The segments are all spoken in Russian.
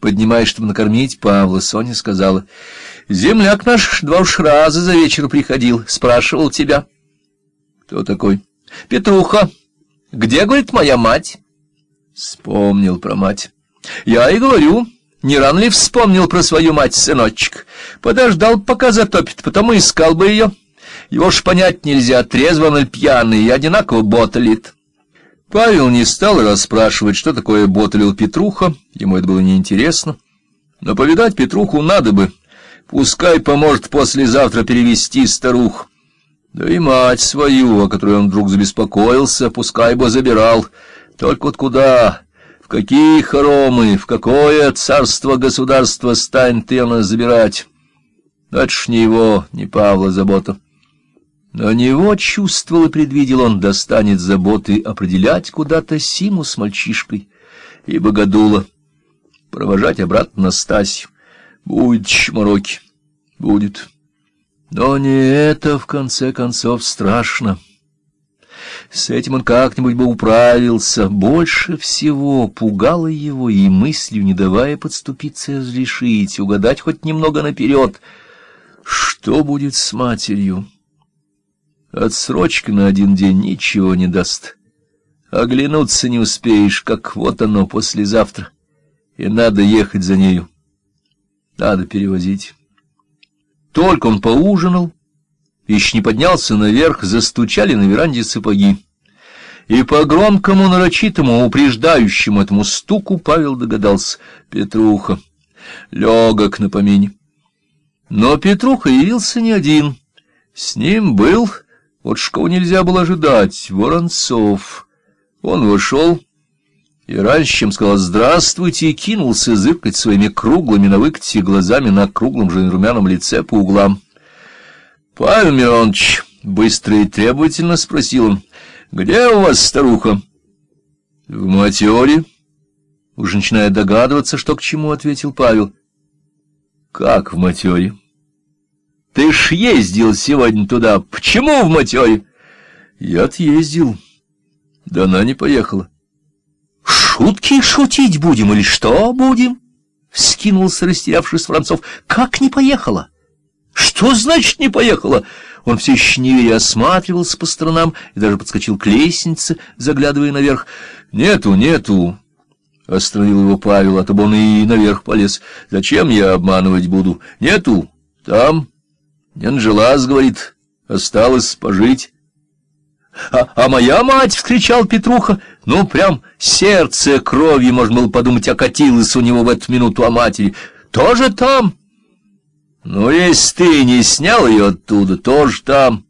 Поднимаясь, чтобы накормить Павла, Соня сказала, «Земляк наш два уж раза за вечер приходил, спрашивал тебя». «Кто такой?» «Петруха. Где, говорит, моя мать?» Вспомнил про мать. «Я и говорю, не рано ли вспомнил про свою мать, сыночек? Подождал, пока затопит, потом и искал бы ее. Его ж понять нельзя, трезво или пьяный, одинаково боталит». Павел не стал расспрашивать, что такое боталил Петруха, ему это было неинтересно. Но повидать Петруху надо бы, пускай поможет послезавтра перевести старух. Да и мать свою, о которой он вдруг забеспокоился, пускай бы забирал. Только вот куда, в какие хоромы, в какое царство-государство станет она забирать? Это ж не его, не Павла забота. На него чувствовал и предвидел он, достанет заботы определять куда-то Симу с мальчишкой и богодула, провожать обратно Настасью. Будет чмороки, будет. Но не это, в конце концов, страшно. С этим он как-нибудь бы управился. Больше всего пугало его и мыслью, не давая подступиться разрешить, угадать хоть немного наперед. Что будет с матерью? Отсрочка на один день ничего не даст. Оглянуться не успеешь, как вот оно послезавтра. И надо ехать за нею. Надо перевозить. Только он поужинал, еще не поднялся наверх, застучали на веранде сапоги. И по громкому, нарочитому, упреждающему этому стуку Павел догадался — Петруха. Легок на помине. Но Петруха явился не один. С ним был вот что нельзя было ожидать. Воронцов. Он вошел и раньше, чем сказал «здравствуйте», кинулся зыркать своими круглыми на выкате глазами на круглом же румяном лице по углам. «Павел Миронович», — быстро и требовательно спросил он, — «где у вас старуха?» «В матере». Уже начиная догадываться, что к чему, ответил Павел. «Как в матере?» Ты ж ездил сегодня туда. Почему в матере? Я отъездил. Да она не поехала. Шутки шутить будем или что будем? Скинулся, растерявшись Францов. Как не поехала? Что значит не поехала? Он все еще не веря осматривался по сторонам и даже подскочил к лестнице, заглядывая наверх. Нету, нету. Остановил его Павел, а то бы он и наверх полез. Зачем я обманывать буду? Нету. Там не нажилась, говорит, осталось пожить. А, а моя мать, — вскричал Петруха, — ну, прям сердце кровью, можно было подумать, окатилось у него в эту минуту о матери. Тоже там? Ну, если ты не снял ее оттуда, тоже там.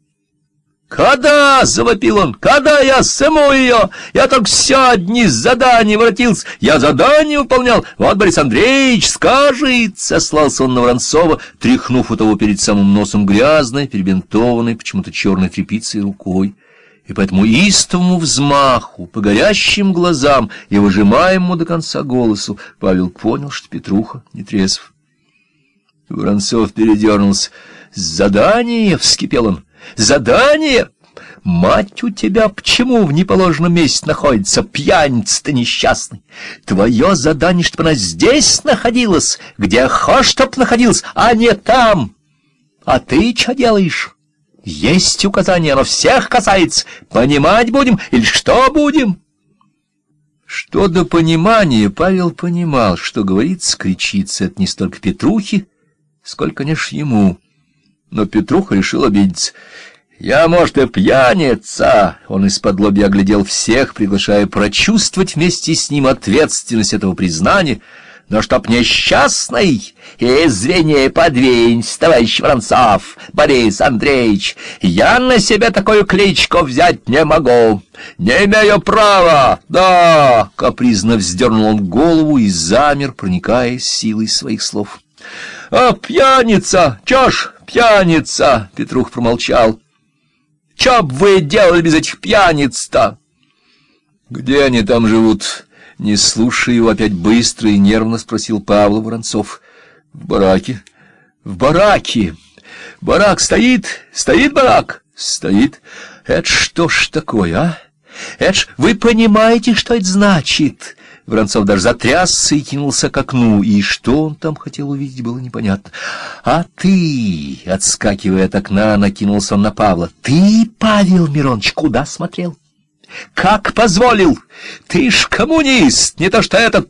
«Когда?» — завопил он. «Когда я сыму ее? Я так все одни с заданием воротился. Я задание выполнял. Вот Борис Андреевич скажет!» Сослался он на Воронцова, тряхнув у того перед самым носом грязной, перебинтованной, почему-то черной тряпицей рукой. И поэтому истовому взмаху, по горящим глазам и выжимаемому до конца голосу Павел понял, что Петруха не трезв. Воронцов передернулся. «Задание!» — вскипел он. Задание? Мать у тебя почему в неположенном месте находится, пьяница-то несчастный? Твое задание, чтобы она здесь находилась, где хочешь, чтоб находилась, а не там. А ты что делаешь? Есть указание, оно всех касается. Понимать будем или что будем? Что до понимания, Павел понимал, что говорит, скричится это не столько Петрухи, сколько, конечно, ему. Но Петруха решил обидеться. «Я, может, и пьяница!» Он из-под лобья оглядел всех, приглашая прочувствовать вместе с ним ответственность этого признания. «Но чтоб несчастный, извини, подвинься, товарищ Воронцов, Борис Андреевич, я на себя такую кличку взять не могу, не имею права, да!» Капризно вздернул он голову и замер, проникая силой своих слов. «А пьяница! Чё пьяница!» — Петрух промолчал. «Чё б вы делали без этих пьяниц-то?» «Где они там живут?» Не слушая его, опять быстро и нервно спросил Павел Воронцов. «В бараке». «В бараке! Барак стоит? Стоит барак?» «Стоит. Это что ж такое, а? Это ж вы понимаете, что это значит?» Воронцов даже затрясся и кинулся к окну, и что он там хотел увидеть, было непонятно. — А ты, — отскакивая от окна, накинулся он на Павла, — ты, Павел Миронович, куда смотрел? — Как позволил? Ты ж коммунист, не то что этот...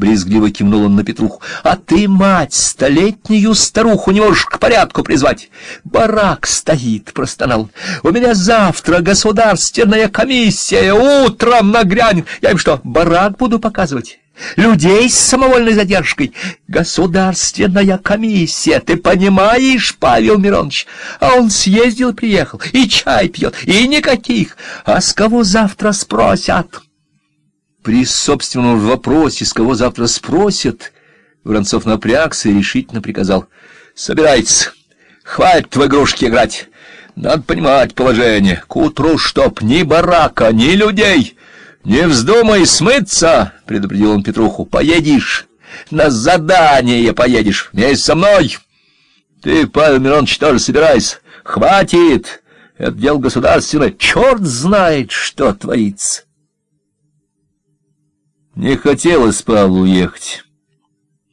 Брезгливо кивнул он на Петруху. — А ты, мать, столетнюю старуху не можешь к порядку призвать. Барак стоит, — простонал. — У меня завтра государственная комиссия, утром нагрянет. Я им что, барак буду показывать? Людей с самовольной задержкой. Государственная комиссия, ты понимаешь, Павел Миронович? А он съездил, приехал, и чай пьет, и никаких. А с кого завтра спросят?» При собственном вопросе, с кого завтра спросят, Воронцов напрягся и решительно приказал. — Собирайтесь, хватит в игрушки играть. Надо понимать положение. К утру чтоб ни барака, ни людей. Не вздумай смыться, — предупредил он Петруху. — Поедешь, на задание поедешь вместе со мной. Ты, Павел Миронович, тоже собирайся. Хватит, это дело государственное. Черт знает, что творится. Не хотелось Павлу ехать.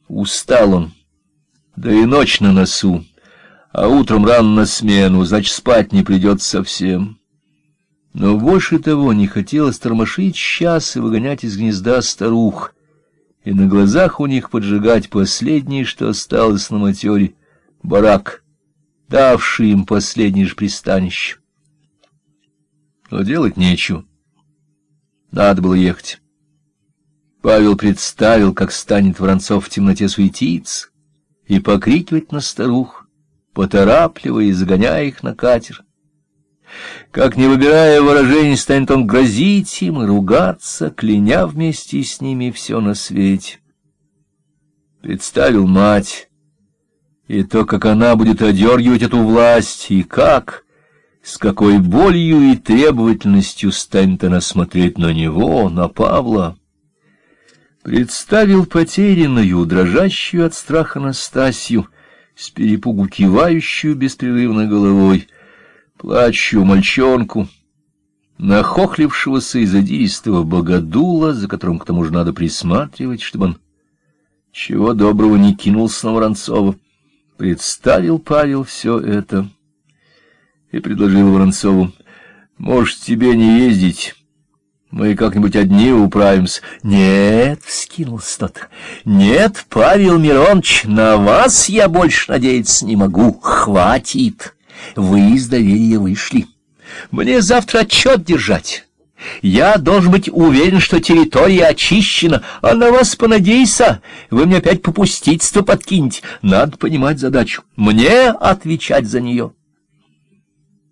Устал он, да и ночь на носу, а утром рано на смену, значит, спать не придется совсем. Но больше того не хотелось тормошить час и выгонять из гнезда старух, и на глазах у них поджигать последнее, что осталось на матере, барак, давший им последнее же пристанище. Но делать нечего. Надо было ехать. Павел представил, как станет Воронцов в темноте суетиться и покрикивать на старух, поторапливая и загоняя их на катер. Как, не выбирая выражений, станет он грозить им и ругаться, кляня вместе с ними все на свете. Представил мать, и то, как она будет одергивать эту власть, и как, с какой болью и требовательностью станет она смотреть на него, на Павла. Представил потерянную, дрожащую от страха Настасью, с перепугу кивающую беспрерывно головой, плачущую мальчонку, нахохлившегося и задиристого богодула, за которым к тому же надо присматривать, чтобы он чего доброго не кинулся на Воронцова. Представил Павел все это и предложил Воронцову, «Может, тебе не ездить?» Мы как-нибудь одни управимся. Нет, — вскинулся тот, — нет, Павел Миронович, на вас я больше надеяться не могу. Хватит. Вы из доверия вышли. Мне завтра отчет держать. Я должен быть уверен, что территория очищена, а на вас понадейся. Вы мне опять попустительство подкинете. Надо понимать задачу. Мне отвечать за нее.